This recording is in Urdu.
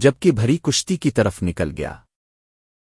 جبکہ بھری کشتی کی طرف نکل گیا۔